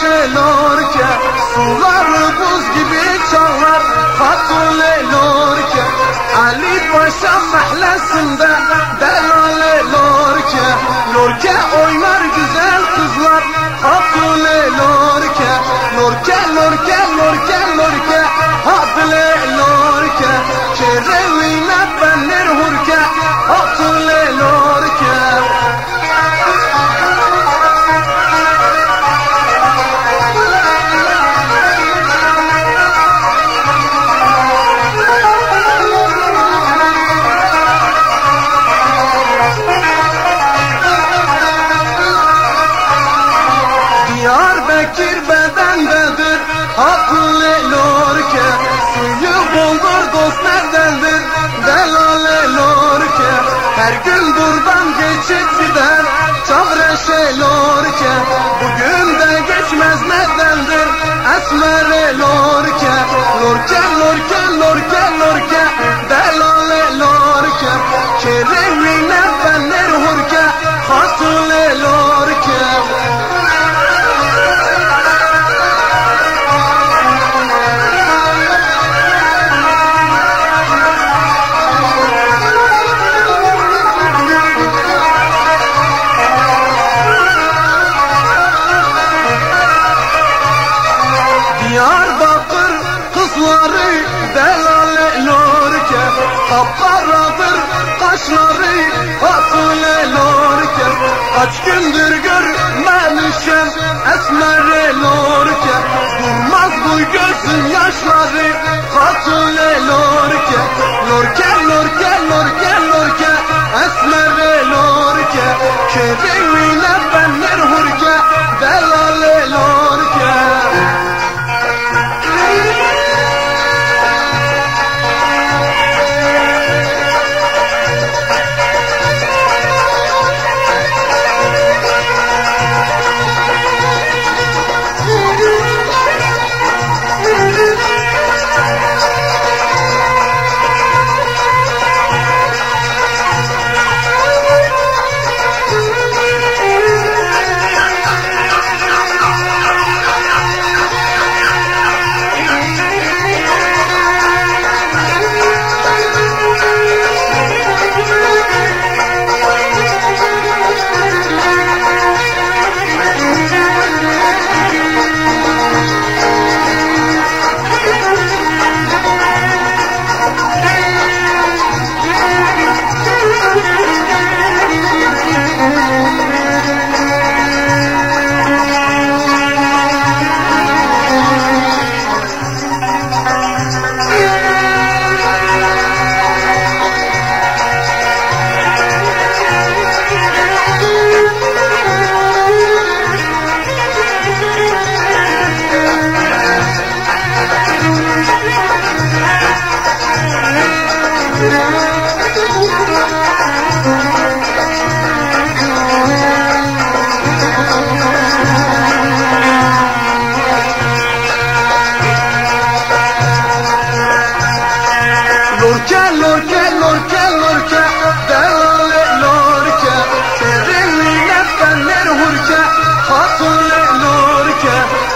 şelorke Suları buz gibi çalar Fatule lorke Ali Paşa mahlasında Delale lorke Lorke oynar güzel kızlar. Fatule lorke Lorke lorke lorke lorke Diyarbakır bedendedir Haklı lorke Suyu boldur dost neredendir Delale lorke Her gün buradan geçip gider Çavreşe lorke Bugün Kapkaradır kaşları hatule lorke Kaç gündür görmemişim esmere lorke Durmaz bu gözün yaşları hatule lorke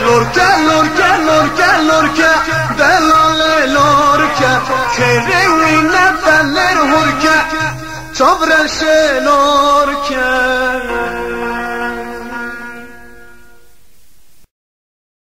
لرکه لرکه لرکه لرکه دلال لرکه خیره وی نبلر هرکه چابرش لرکه